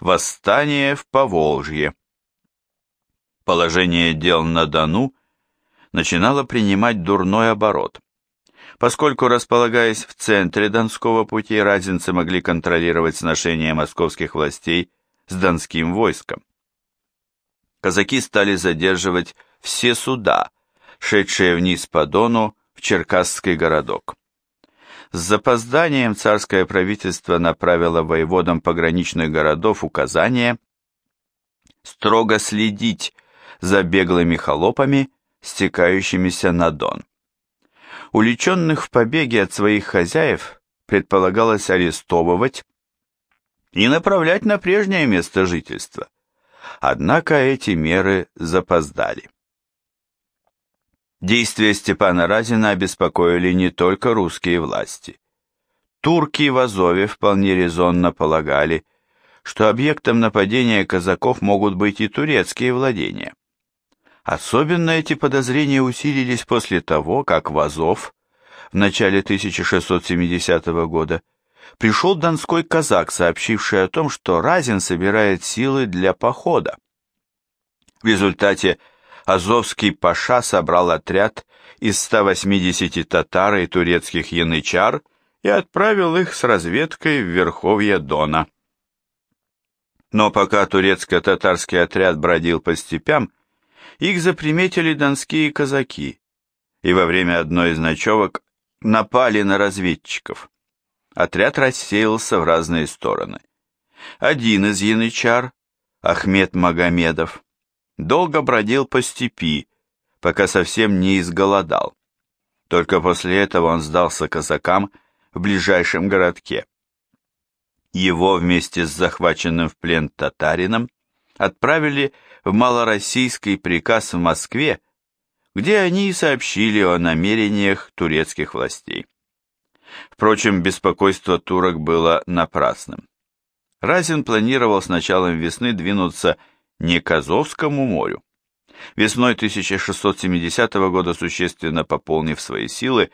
Восстание в Поволжье. Положение дел на Дону начинало принимать дурной оборот. Поскольку, располагаясь в центре Донского пути, разинцы могли контролировать сношение московских властей с донским войском. Казаки стали задерживать все суда, шедшие вниз по Дону в Черкасский городок. С запозданием царское правительство направило воеводам пограничных городов указание строго следить за беглыми холопами, стекающимися на Дон. Уличенных в побеге от своих хозяев предполагалось арестовывать и направлять на прежнее место жительства. Однако эти меры запоздали. Действия Степана Разина обеспокоили не только русские власти. Турки в Азове вполне резонно полагали, что объектом нападения казаков могут быть и турецкие владения. Особенно эти подозрения усилились после того, как в Азов в начале 1670 года пришел донской казак, сообщивший о том, что Разин собирает силы для похода. В результате Азовский паша собрал отряд из 180 татар и турецких янычар и отправил их с разведкой в верховье Дона. Но пока турецко-татарский отряд бродил по степям, их заприметили донские казаки, и во время одной из ночевок напали на разведчиков. Отряд рассеялся в разные стороны. Один из янычар, Ахмед Магомедов, долго бродил по степи, пока совсем не изголодал. Только после этого он сдался казакам в ближайшем городке. Его вместе с захваченным в плен татарином отправили в малороссийский приказ в Москве, где они и сообщили о намерениях турецких властей. Впрочем, беспокойство турок было напрасным. Разин планировал с началом весны двинуться не к Азовскому морю. Весной 1670 года, существенно пополнив свои силы,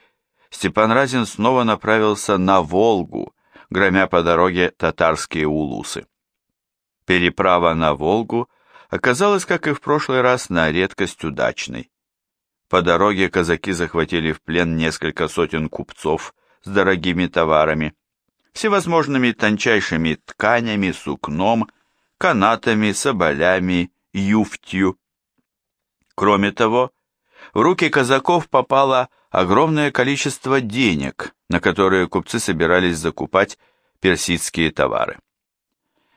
Степан Разин снова направился на Волгу, громя по дороге татарские улусы. Переправа на Волгу оказалась, как и в прошлый раз, на редкость удачной. По дороге казаки захватили в плен несколько сотен купцов с дорогими товарами, всевозможными тончайшими тканями, сукном, канатами, соболями, юфтью. Кроме того, в руки казаков попало огромное количество денег, на которые купцы собирались закупать персидские товары.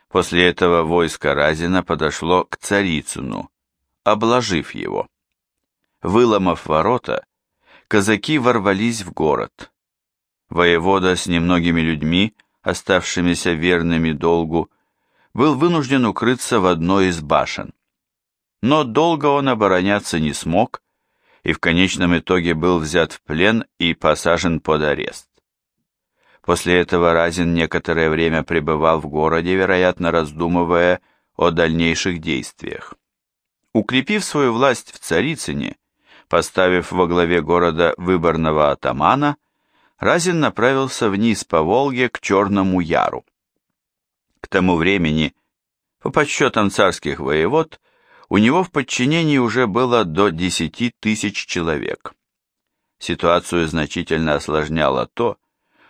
После этого войско Разина подошло к Царицыну, обложив его. Выломав ворота, казаки ворвались в город. Воевода с немногими людьми, оставшимися верными долгу, был вынужден укрыться в одной из башен. Но долго он обороняться не смог и в конечном итоге был взят в плен и посажен под арест. После этого Разин некоторое время пребывал в городе, вероятно, раздумывая о дальнейших действиях. Укрепив свою власть в Царицыне, поставив во главе города выборного атамана, Разин направился вниз по Волге к Черному Яру. К тому времени, по подсчетам царских воевод, у него в подчинении уже было до 10 тысяч человек. Ситуацию значительно осложняло то,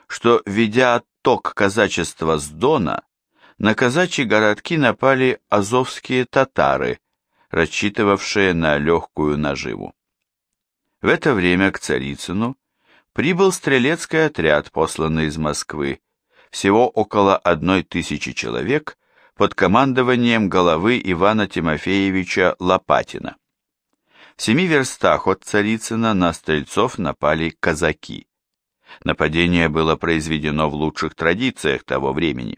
что, ведя отток казачества с Дона, на казачьи городки напали азовские татары, рассчитывавшие на легкую наживу. В это время к Царицыну прибыл стрелецкий отряд, посланный из Москвы, всего около одной тысячи человек под командованием головы Ивана Тимофеевича Лопатина. В семи верстах от Царицына на стрельцов напали казаки. Нападение было произведено в лучших традициях того времени.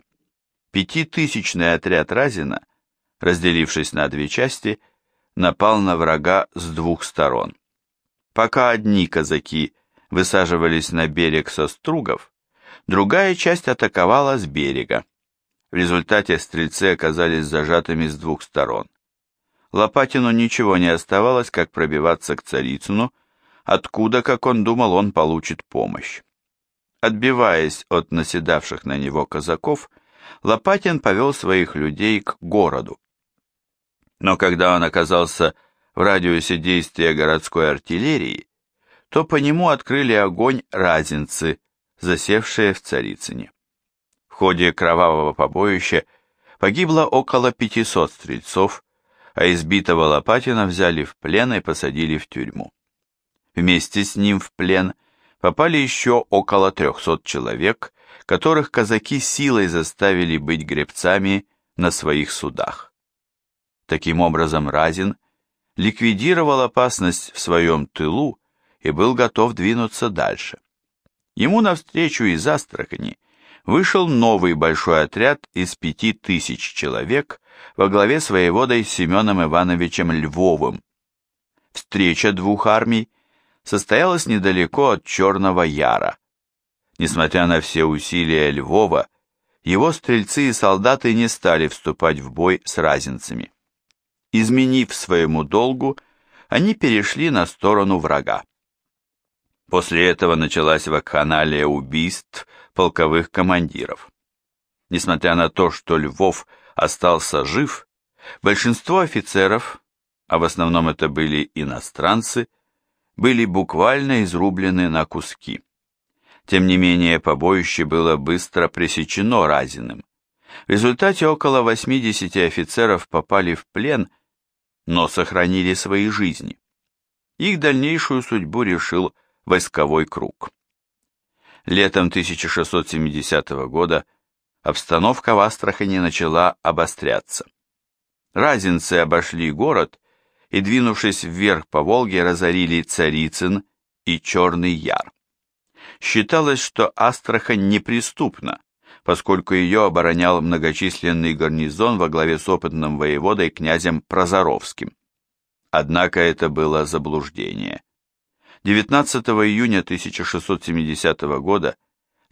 Пятитысячный отряд Разина, разделившись на две части, напал на врага с двух сторон. Пока одни казаки высаживались на берег со стругов, Другая часть атаковала с берега. В результате стрельцы оказались зажатыми с двух сторон. Лопатину ничего не оставалось, как пробиваться к Царицыну, откуда, как он думал, он получит помощь. Отбиваясь от наседавших на него казаков, Лопатин повел своих людей к городу. Но когда он оказался в радиусе действия городской артиллерии, то по нему открыли огонь разинцы, засевшие в Царицыне. В ходе кровавого побоища погибло около 500 стрельцов, а избитого Лопатина взяли в плен и посадили в тюрьму. Вместе с ним в плен попали еще около 300 человек, которых казаки силой заставили быть гребцами на своих судах. Таким образом, Разин ликвидировал опасность в своем тылу и был готов двинуться дальше. Ему навстречу из Астрахани вышел новый большой отряд из пяти тысяч человек во главе с воеводой Семеном Ивановичем Львовым. Встреча двух армий состоялась недалеко от Черного Яра. Несмотря на все усилия Львова, его стрельцы и солдаты не стали вступать в бой с разинцами. Изменив своему долгу, они перешли на сторону врага. После этого началась вакханалия убийств полковых командиров. Несмотря на то, что Львов остался жив, большинство офицеров, а в основном это были иностранцы, были буквально изрублены на куски. Тем не менее, побоище было быстро пресечено Разиным. В результате около 80 офицеров попали в плен, но сохранили свои жизни. Их дальнейшую судьбу решил войсковой круг. Летом 1670 года обстановка в Астрахани начала обостряться. Разинцы обошли город и, двинувшись вверх по Волге, разорили Царицын и Черный Яр. Считалось, что Астрахань неприступна, поскольку ее оборонял многочисленный гарнизон во главе с опытным воеводой князем Прозоровским. Однако это было заблуждение. 19 июня 1670 года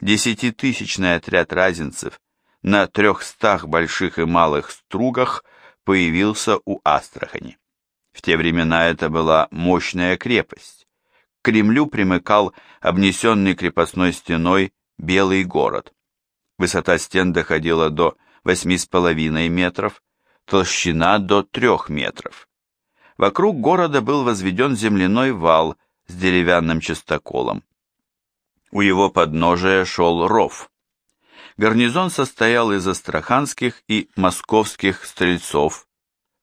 десятитысячный отряд разинцев на трехстах больших и малых стругах появился у Астрахани. В те времена это была мощная крепость. К Кремлю примыкал обнесенный крепостной стеной Белый город. Высота стен доходила до 8,5 метров, толщина до 3 метров. Вокруг города был возведен земляной вал – с деревянным частоколом. У его подножия шел ров. Гарнизон состоял из астраханских и московских стрельцов,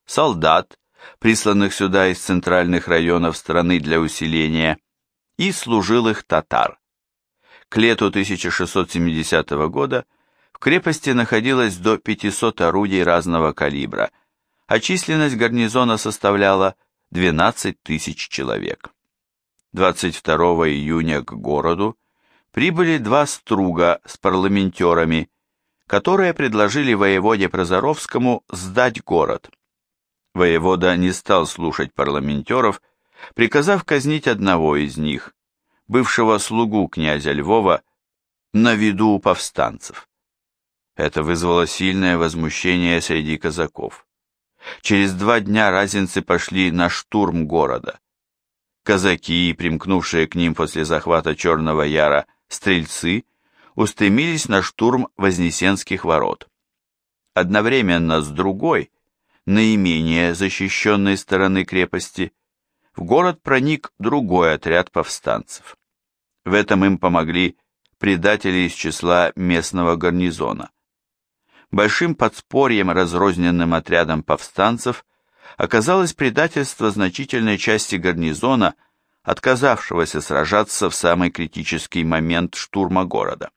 солдат, присланных сюда из центральных районов страны для усиления, и служилых татар. К лету 1670 года в крепости находилось до 500 орудий разного калибра, а численность гарнизона составляла 12 тысяч человек. 22 июня к городу прибыли два струга с парламентерами, которые предложили воеводе Прозоровскому сдать город. Воевода не стал слушать парламентеров, приказав казнить одного из них, бывшего слугу князя Львова, на виду у повстанцев. Это вызвало сильное возмущение среди казаков. Через два дня разинцы пошли на штурм города. Казаки, примкнувшие к ним после захвата Черного Яра стрельцы, устремились на штурм Вознесенских ворот. Одновременно с другой, наименее защищенной стороны крепости, в город проник другой отряд повстанцев. В этом им помогли предатели из числа местного гарнизона. Большим подспорьем разрозненным отрядом повстанцев оказалось предательство значительной части гарнизона, отказавшегося сражаться в самый критический момент штурма города.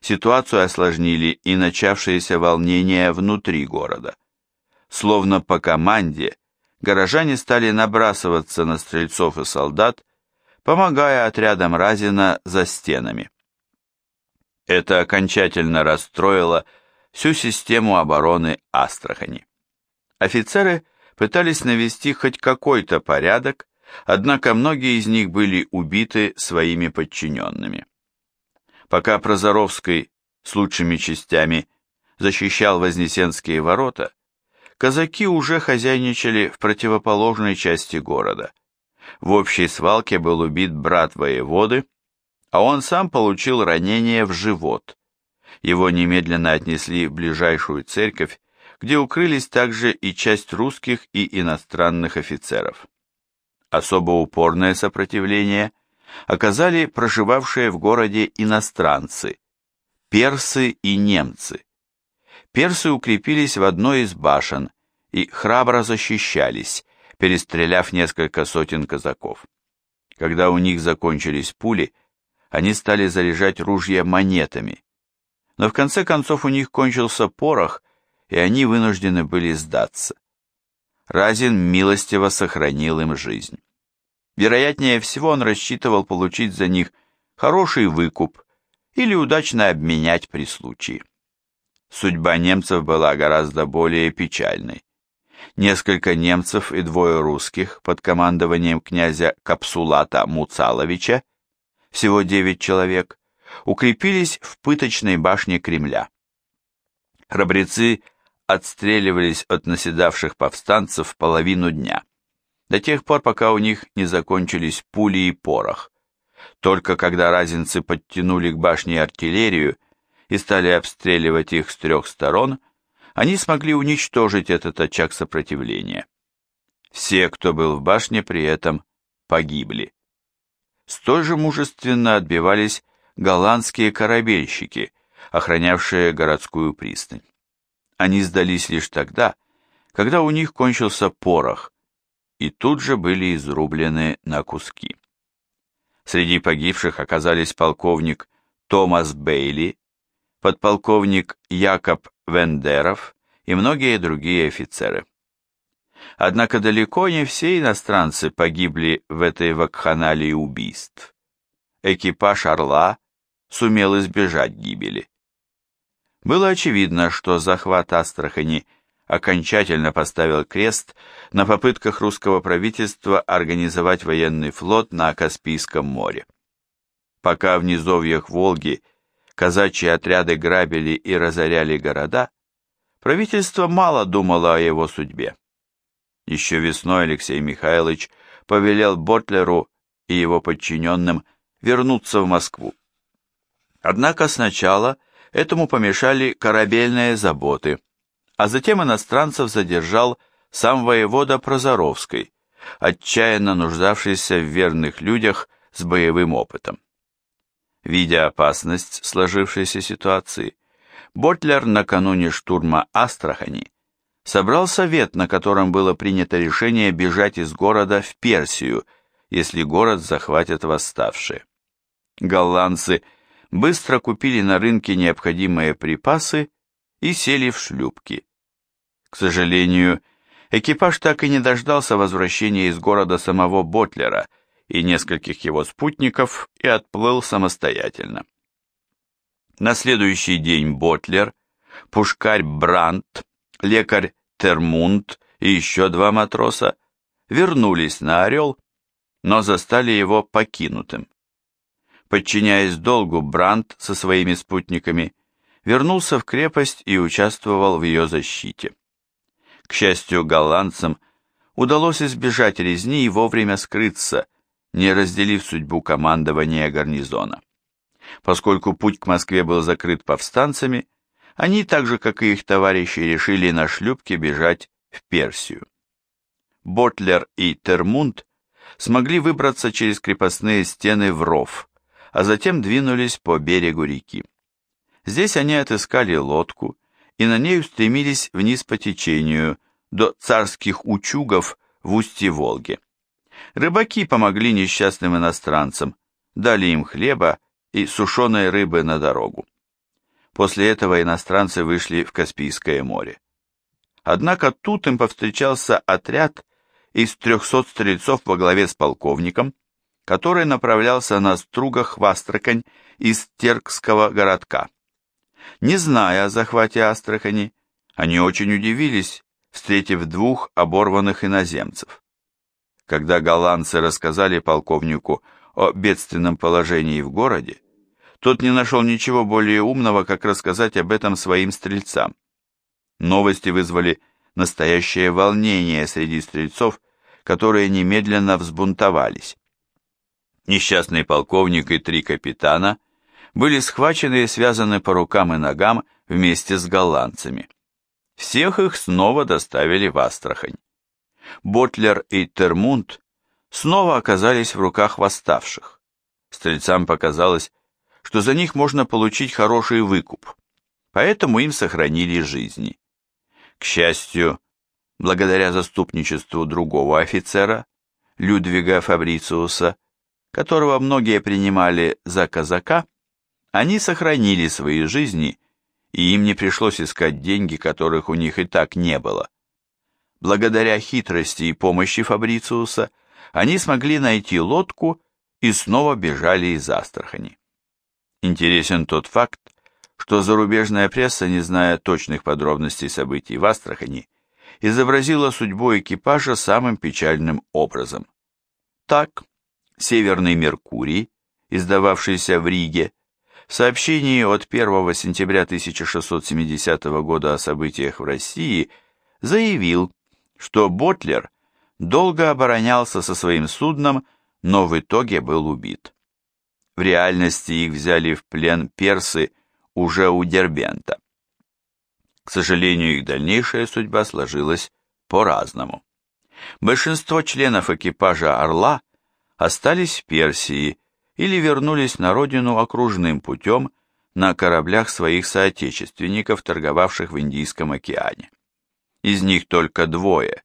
Ситуацию осложнили и начавшиеся волнения внутри города. Словно по команде, горожане стали набрасываться на стрельцов и солдат, помогая отрядам Разина за стенами. Это окончательно расстроило всю систему обороны Астрахани. Офицеры пытались навести хоть какой-то порядок, однако многие из них были убиты своими подчиненными. Пока Прозоровский с лучшими частями защищал Вознесенские ворота, казаки уже хозяйничали в противоположной части города. В общей свалке был убит брат воеводы, а он сам получил ранение в живот. Его немедленно отнесли в ближайшую церковь, где укрылись также и часть русских и иностранных офицеров. Особо упорное сопротивление оказали проживавшие в городе иностранцы, персы и немцы. Персы укрепились в одной из башен и храбро защищались, перестреляв несколько сотен казаков. Когда у них закончились пули, они стали заряжать ружья монетами. Но в конце концов у них кончился порох, и они вынуждены были сдаться. Разин милостиво сохранил им жизнь. Вероятнее всего он рассчитывал получить за них хороший выкуп или удачно обменять при случае. Судьба немцев была гораздо более печальной. Несколько немцев и двое русских под командованием князя Капсулата Муцаловича, всего девять человек, укрепились в пыточной башне Кремля. Храбрецы отстреливались от наседавших повстанцев половину дня, до тех пор, пока у них не закончились пули и порох. Только когда разинцы подтянули к башне артиллерию и стали обстреливать их с трех сторон, они смогли уничтожить этот очаг сопротивления. Все, кто был в башне, при этом погибли. Столь же мужественно отбивались голландские корабельщики, охранявшие городскую пристань. Они сдались лишь тогда, когда у них кончился порох, и тут же были изрублены на куски. Среди погибших оказались полковник Томас Бейли, подполковник Якоб Вендеров и многие другие офицеры. Однако далеко не все иностранцы погибли в этой вакханалии убийств. Экипаж «Орла» сумел избежать гибели. Было очевидно, что захват Астрахани окончательно поставил крест на попытках русского правительства организовать военный флот на Каспийском море. Пока в низовьях Волги казачьи отряды грабили и разоряли города, правительство мало думало о его судьбе. Еще весной Алексей Михайлович повелел Ботлеру и его подчиненным вернуться в Москву. Однако сначала этому помешали корабельные заботы, а затем иностранцев задержал сам воевода Прозоровский, отчаянно нуждавшийся в верных людях с боевым опытом. Видя опасность сложившейся ситуации, Ботлер накануне штурма Астрахани собрал совет, на котором было принято решение бежать из города в Персию, если город захватят восставшие. Голландцы – быстро купили на рынке необходимые припасы и сели в шлюпки. К сожалению, экипаж так и не дождался возвращения из города самого Ботлера и нескольких его спутников и отплыл самостоятельно. На следующий день Ботлер, пушкарь Брандт, лекарь Термунд и еще два матроса вернулись на «Орел», но застали его покинутым. Подчиняясь долгу, Брандт со своими спутниками вернулся в крепость и участвовал в ее защите. К счастью, голландцам удалось избежать резни и вовремя скрыться, не разделив судьбу командования гарнизона. Поскольку путь к Москве был закрыт повстанцами, они, так же как и их товарищи, решили на шлюпке бежать в Персию. Ботлер и Термунд смогли выбраться через крепостные стены в ров, а затем двинулись по берегу реки. Здесь они отыскали лодку и на ней устремились вниз по течению до царских учугов в устье Волги. Рыбаки помогли несчастным иностранцам, дали им хлеба и сушеной рыбы на дорогу. После этого иностранцы вышли в Каспийское море. Однако тут им повстречался отряд из трехсот стрельцов во главе с полковником, который направлялся на стругах в Астрахань из Теркского городка. Не зная о захвате Астрахани, они очень удивились, встретив двух оборванных иноземцев. Когда голландцы рассказали полковнику о бедственном положении в городе, тот не нашел ничего более умного, как рассказать об этом своим стрельцам. Новости вызвали настоящее волнение среди стрельцов, которые немедленно взбунтовались. Несчастный полковник и три капитана были схвачены и связаны по рукам и ногам вместе с голландцами. Всех их снова доставили в Астрахань. Ботлер и Термунд снова оказались в руках восставших. Стрельцам показалось, что за них можно получить хороший выкуп, поэтому им сохранили жизни. К счастью, благодаря заступничеству другого офицера, Людвига Фабрициуса, которого многие принимали за казака, они сохранили свои жизни, и им не пришлось искать деньги, которых у них и так не было. Благодаря хитрости и помощи Фабрициуса они смогли найти лодку и снова бежали из Астрахани. Интересен тот факт, что зарубежная пресса, не зная точных подробностей событий в Астрахани, изобразила судьбу экипажа самым печальным образом. Так, Северный Меркурий, издававшийся в Риге, в сообщении от 1 сентября 1670 года о событиях в России заявил, что Ботлер долго оборонялся со своим судном, но в итоге был убит. В реальности их взяли в плен персы уже у Дербента. К сожалению, их дальнейшая судьба сложилась по-разному. Большинство членов экипажа «Орла» остались в Персии или вернулись на родину окружным путем на кораблях своих соотечественников, торговавших в Индийском океане. Из них только двое,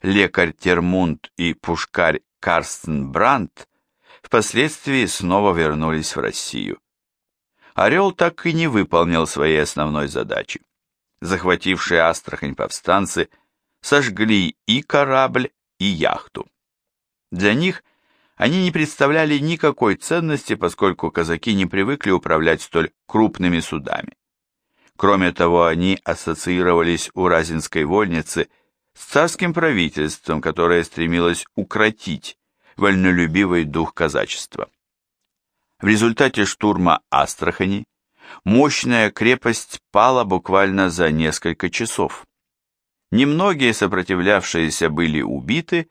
лекарь Термунд и пушкарь Карстен Брандт, впоследствии снова вернулись в Россию. Орел так и не выполнил своей основной задачи. Захватившие Астрахань повстанцы сожгли и корабль, и яхту. Для них они не представляли никакой ценности, поскольку казаки не привыкли управлять столь крупными судами. Кроме того, они ассоциировались у Разинской вольницы с царским правительством, которое стремилось укротить вольнолюбивый дух казачества. В результате штурма Астрахани мощная крепость пала буквально за несколько часов. Немногие сопротивлявшиеся были убиты,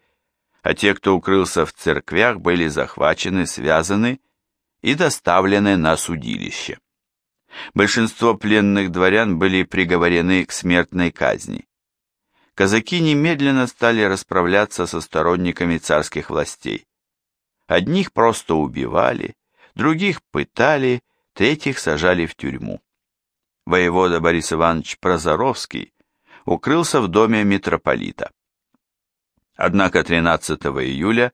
а те, кто укрылся в церквях, были захвачены, связаны и доставлены на судилище. Большинство пленных дворян были приговорены к смертной казни. Казаки немедленно стали расправляться со сторонниками царских властей. Одних просто убивали, других пытали, третьих сажали в тюрьму. Воевода Борис Иванович Прозоровский укрылся в доме митрополита. Однако 13 июля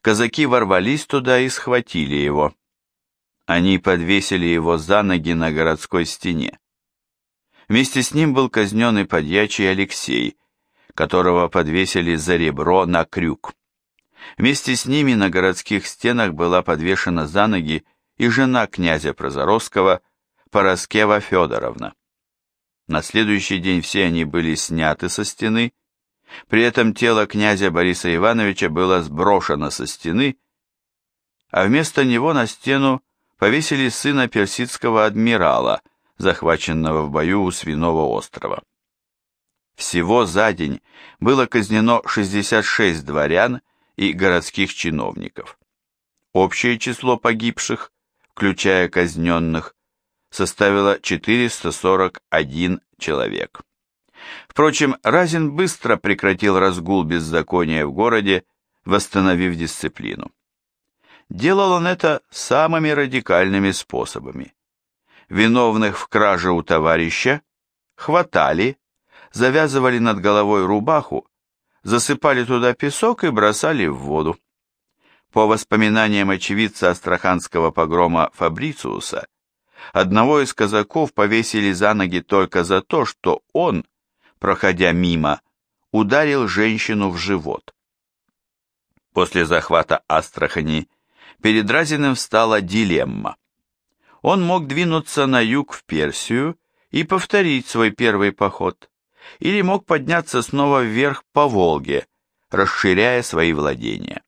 казаки ворвались туда и схватили его. Они подвесили его за ноги на городской стене. Вместе с ним был казнен и подьячий Алексей, которого подвесили за ребро на крюк. Вместе с ними на городских стенах была подвешена за ноги и жена князя Прозоровского, Пороскева Федоровна. На следующий день все они были сняты со стены, при этом тело князя Бориса Ивановича было сброшено со стены, а вместо него на стену повесили сына персидского адмирала, захваченного в бою у Свиного острова. Всего за день было казнено 66 дворян и городских чиновников. Общее число погибших, включая казненных, составило 441 человек. Впрочем, Разин быстро прекратил разгул беззакония в городе, восстановив дисциплину. Делал он это самыми радикальными способами. Виновных в краже у товарища хватали, завязывали над головой рубаху засыпали туда песок и бросали в воду. По воспоминаниям очевидца астраханского погрома Фабрициуса, одного из казаков повесили за ноги только за то, что он, проходя мимо, ударил женщину в живот. После захвата Астрахани перед Разиным встала дилемма. Он мог двинуться на юг в Персию и повторить свой первый поход, или мог подняться снова вверх по Волге, расширяя свои владения.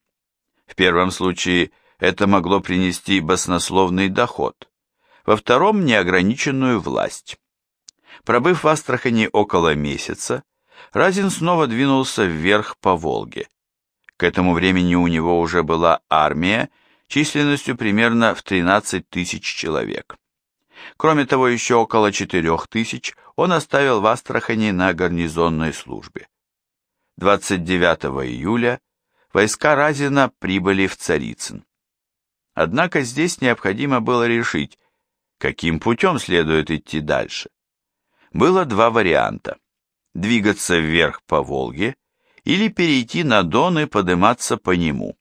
В первом случае это могло принести баснословный доход, во втором – неограниченную власть. Пробыв в Астрахани около месяца, Разин снова двинулся вверх по Волге. К этому времени у него уже была армия численностью примерно в 13 тысяч человек. Кроме того, еще около 4 тысяч он оставил в Астрахани на гарнизонной службе. 29 июля войска Разина прибыли в Царицын. Однако здесь необходимо было решить, каким путем следует идти дальше. Было два варианта – двигаться вверх по Волге или перейти на Дон и подниматься по нему.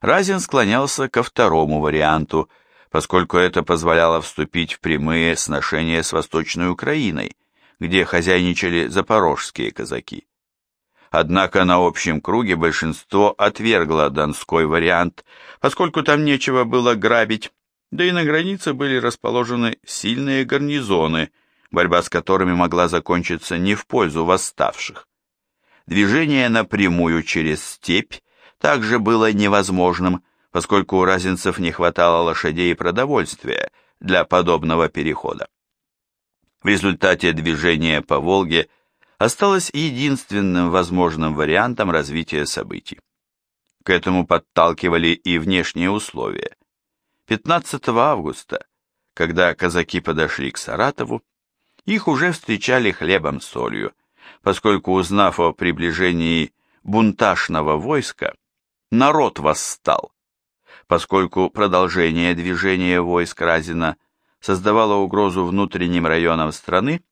Разин склонялся ко второму варианту, поскольку это позволяло вступить в прямые сношения с Восточной Украиной, где хозяйничали запорожские казаки. Однако на общем круге большинство отвергло донской вариант, поскольку там нечего было грабить, да и на границе были расположены сильные гарнизоны, борьба с которыми могла закончиться не в пользу восставших. Движение напрямую через степь также было невозможным, поскольку у разинцев не хватало лошадей и продовольствия для подобного перехода. В результате движения по Волге осталось единственным возможным вариантом развития событий. К этому подталкивали и внешние условия. 15 августа, когда казаки подошли к Саратову, их уже встречали хлебом с солью, поскольку, узнав о приближении бунташного войска, народ восстал, поскольку продолжение движения войск Разина создавало угрозу внутренним районам страны,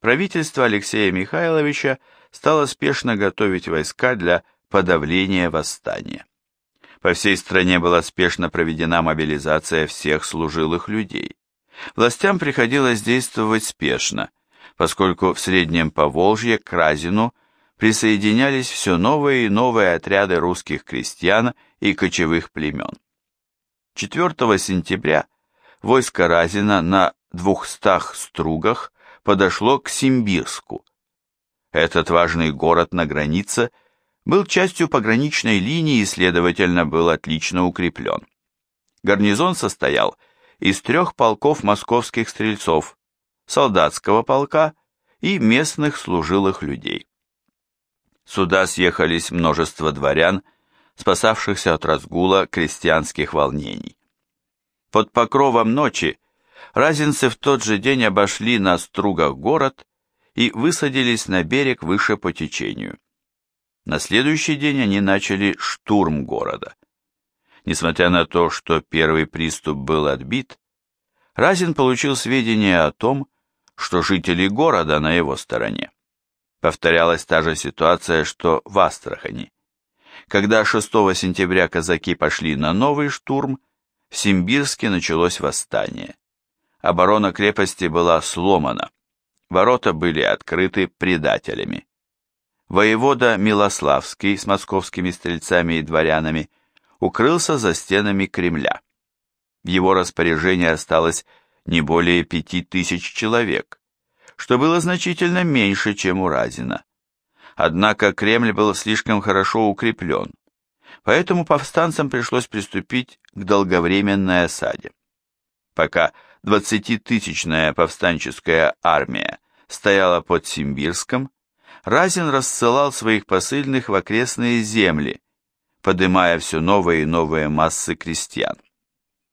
правительство Алексея Михайловича стало спешно готовить войска для подавления восстания. По всей стране была спешно проведена мобилизация всех служилых людей. Властям приходилось действовать спешно, поскольку в Среднем Поволжье к Разину присоединялись все новые и новые отряды русских крестьян и кочевых племен. 4 сентября войско Разина на двухстах стругах подошло к Симбирску. Этот важный город на границе был частью пограничной линии и, следовательно, был отлично укреплен. Гарнизон состоял из трех полков московских стрельцов, солдатского полка и местных служилых людей. Сюда съехались множество дворян, спасавшихся от разгула крестьянских волнений. Под покровом ночи разинцы в тот же день обошли на стругах город и высадились на берег выше по течению. На следующий день они начали штурм города. Несмотря на то, что первый приступ был отбит, Разин получил сведения о том, что жители города на его стороне. Повторялась та же ситуация, что в Астрахани. Когда 6 сентября казаки пошли на новый штурм, в Симбирске началось восстание. Оборона крепости была сломана, ворота были открыты предателями. Воевода Милославский с московскими стрельцами и дворянами укрылся за стенами Кремля. В его распоряжении осталось не более пяти тысяч человек, что было значительно меньше, чем у Разина. Однако Кремль был слишком хорошо укреплен, поэтому повстанцам пришлось приступить к долговременной осаде. Пока двадцатитысячная повстанческая армия стояла под Симбирском, Разин рассылал своих посыльных в окрестные земли, подымая все новые и новые массы крестьян.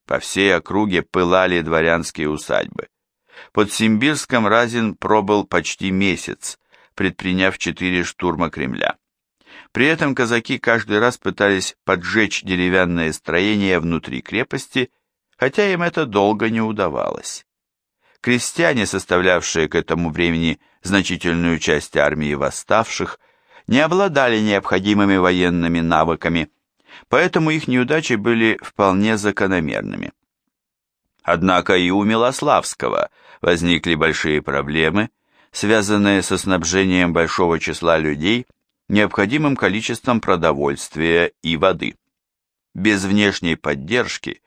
По всей округе пылали дворянские усадьбы. Под Симбирском Разин пробыл почти месяц, предприняв четыре штурма Кремля. При этом казаки каждый раз пытались поджечь деревянное строение внутри крепости, хотя им это долго не удавалось. Крестьяне, составлявшие к этому времени значительную часть армии восставших, не обладали необходимыми военными навыками, поэтому их неудачи были вполне закономерными. Однако и у Милославского возникли большие проблемы, связанные со снабжением большого числа людей необходимым количеством продовольствия и воды. Без внешней поддержки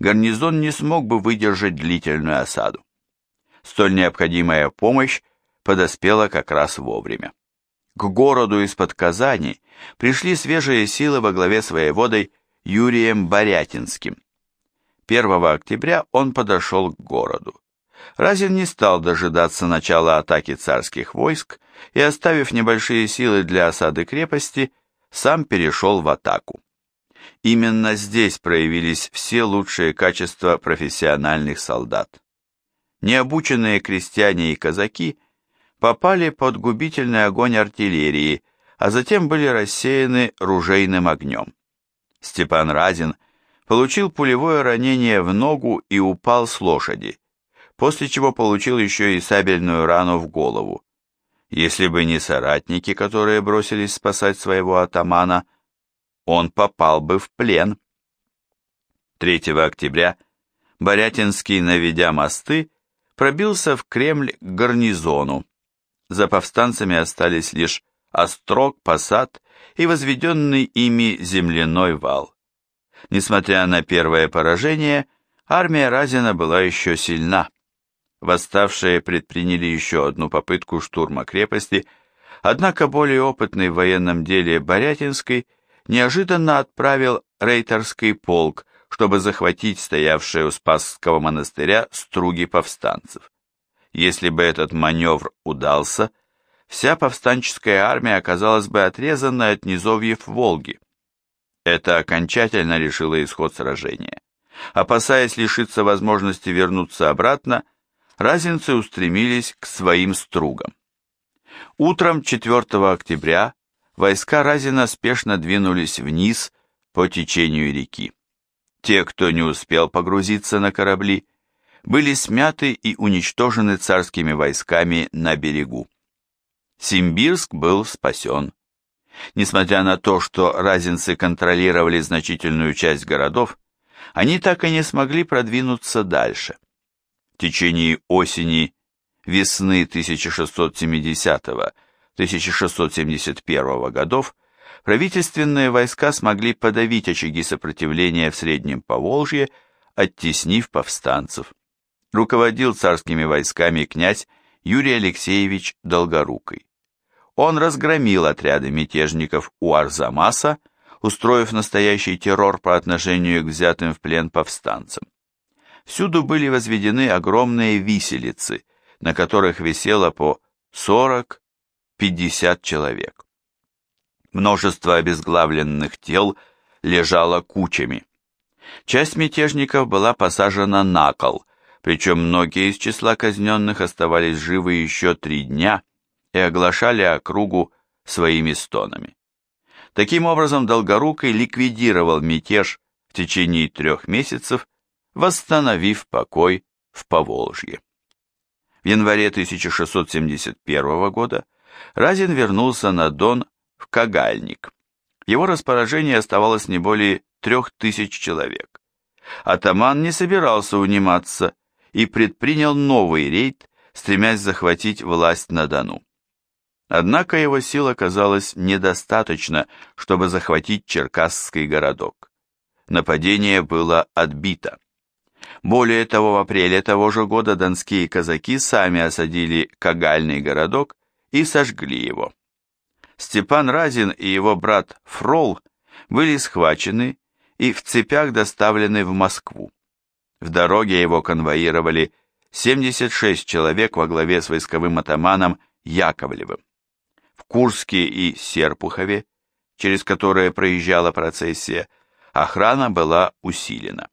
гарнизон не смог бы выдержать длительную осаду. Столь необходимая помощь подоспела как раз вовремя. К городу из-под Казани пришли свежие силы во главе с воеводой Юрием Борятинским. 1 октября он подошел к городу. Разин не стал дожидаться начала атаки царских войск и, оставив небольшие силы для осады крепости, сам перешел в атаку. Именно здесь проявились все лучшие качества профессиональных солдат. Необученные крестьяне и казаки попали под губительный огонь артиллерии, а затем были рассеяны ружейным огнем. Степан Разин получил пулевое ранение в ногу и упал с лошади, после чего получил еще и сабельную рану в голову. Если бы не соратники, которые бросились спасать своего атамана, он попал бы в плен. 3 октября Борятинский, наведя мосты, пробился в Кремль к гарнизону. За повстанцами остались лишь острог, посад и возведенный ими земляной вал. Несмотря на первое поражение, армия Разина была еще сильна. Восставшие предприняли еще одну попытку штурма крепости, однако более опытный в военном деле Борятинский неожиданно отправил рейтерский полк, чтобы захватить стоявшие у Спасского монастыря струги повстанцев. Если бы этот маневр удался, вся повстанческая армия оказалась бы отрезана от низовьев Волги. Это окончательно решило исход сражения. Опасаясь лишиться возможности вернуться обратно, разинцы устремились к своим стругам. Утром 4 октября войска Разина спешно двинулись вниз по течению реки. Те, кто не успел погрузиться на корабли, были смяты и уничтожены царскими войсками на берегу. Симбирск был спасен. Несмотря на то, что разинцы контролировали значительную часть городов, они так и не смогли продвинуться дальше. В течение осени, весны 1670-1671 годов правительственные войска смогли подавить очаги сопротивления в Среднем Поволжье, оттеснив повстанцев. Руководил царскими войсками князь Юрий Алексеевич Долгорукий. Он разгромил отряды мятежников у Арзамаса, устроив настоящий террор по отношению к взятым в плен повстанцам. Всюду были возведены огромные виселицы, на которых висело по 40-50 человек. Множество обезглавленных тел лежало кучами. Часть мятежников была посажена на кол, причем многие из числа казненных оставались живы еще три дня и оглашали округу своими стонами. Таким образом, Долгорукий ликвидировал мятеж в течение трех месяцев, восстановив покой в Поволжье. В январе 1671 года Разин вернулся на Дон в Кагальник. В его распоряжении оставалось не более трех тысяч человек. Атаман не собирался униматься и предпринял новый рейд, стремясь захватить власть на Дону. Однако его сил оказалось недостаточно, чтобы захватить Черкасский городок. Нападение было отбито. Более того, в апреле того же года донские казаки сами осадили Кагальный городок и сожгли его. Степан Разин и его брат Фрол были схвачены и в цепях доставлены в Москву. В дороге его конвоировали 76 человек во главе с войсковым атаманом Яковлевым. В Курске и Серпухове, через которые проезжала процессия, охрана была усилена.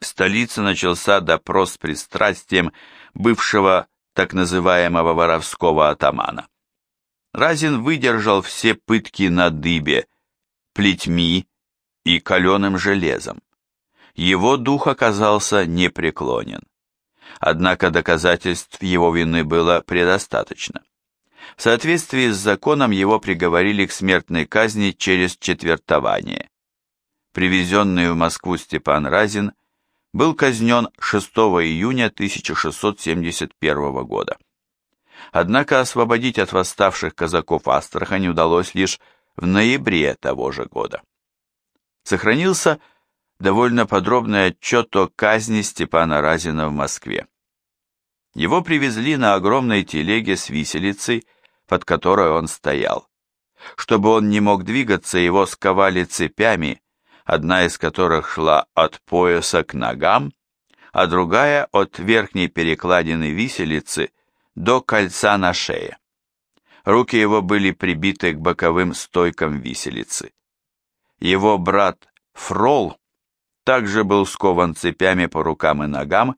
В столице начался допрос с пристрастием бывшего так называемого воровского атамана. Разин выдержал все пытки на дыбе, плетьми и каленым железом его дух оказался непреклонен. Однако доказательств его вины было предостаточно. В соответствии с законом его приговорили к смертной казни через четвертование. Привезенный в Москву Степан Разин был казнен 6 июня 1671 года. Однако освободить от восставших казаков Астрахань удалось лишь в ноябре того же года. Сохранился довольно подробный отчет о казни Степана Разина в Москве. Его привезли на огромной телеге с виселицей, под которой он стоял. Чтобы он не мог двигаться, его сковали цепями, одна из которых шла от пояса к ногам, а другая от верхней перекладины виселицы до кольца на шее. Руки его были прибиты к боковым стойкам виселицы. его брат Фрол также был скован цепями по рукам и ногам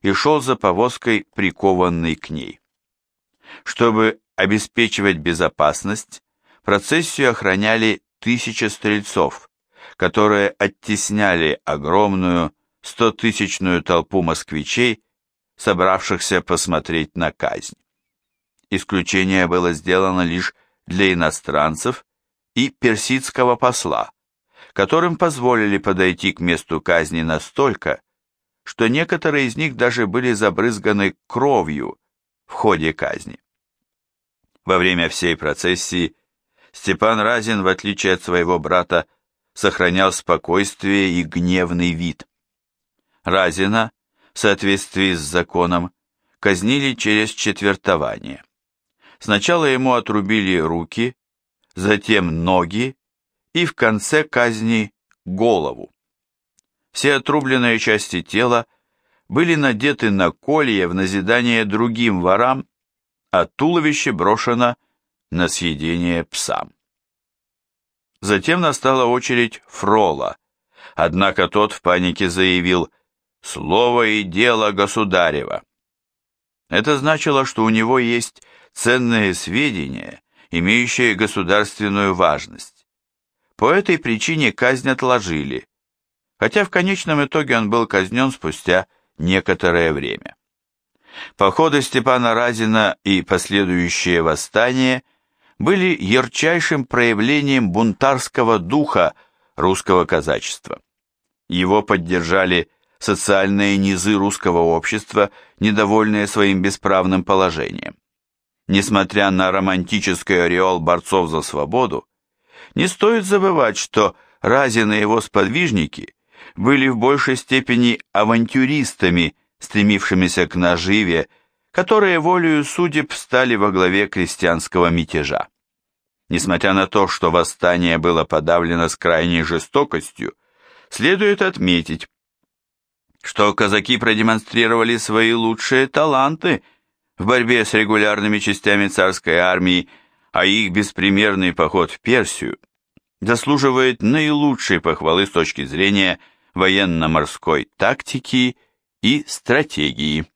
и шел за повозкой, прикованный к ней. Чтобы обеспечивать безопасность, процессию охраняли тысячи стрельцов, которые оттесняли огромную стотысячную толпу москвичей, собравшихся посмотреть на казнь. Исключение было сделано лишь для иностранцев и персидского посла, которым позволили подойти к месту казни настолько, что некоторые из них даже были забрызганы кровью в ходе казни. Во время всей процессии Степан Разин, в отличие от своего брата, сохранял спокойствие и гневный вид. Разина, в соответствии с законом, казнили через четвертование. Сначала ему отрубили руки, затем ноги и в конце казни голову. Все отрубленные части тела были надеты на колье в назидание другим ворам, а туловище брошено на съедение псам. Затем настала очередь Фрола, однако тот в панике заявил «Слово и дело государева». Это значило, что у него есть ценные сведения, имеющие государственную важность. По этой причине казнь отложили, хотя в конечном итоге он был казнен спустя некоторое время. Походы Степана Разина и последующие восстания были ярчайшим проявлением бунтарского духа русского казачества. Его поддержали социальные низы русского общества, недовольные своим бесправным положением. Несмотря на романтический ореол борцов за свободу, не стоит забывать, что Разин и его сподвижники были в большей степени авантюристами, стремившимися к наживе, которые волею судеб стали во главе крестьянского мятежа. Несмотря на то, что восстание было подавлено с крайней жестокостью, следует отметить, что казаки продемонстрировали свои лучшие таланты в борьбе с регулярными частями царской армии, а их беспримерный поход в Персию заслуживает наилучшей похвалы с точки зрения военно-морской тактики и стратегии.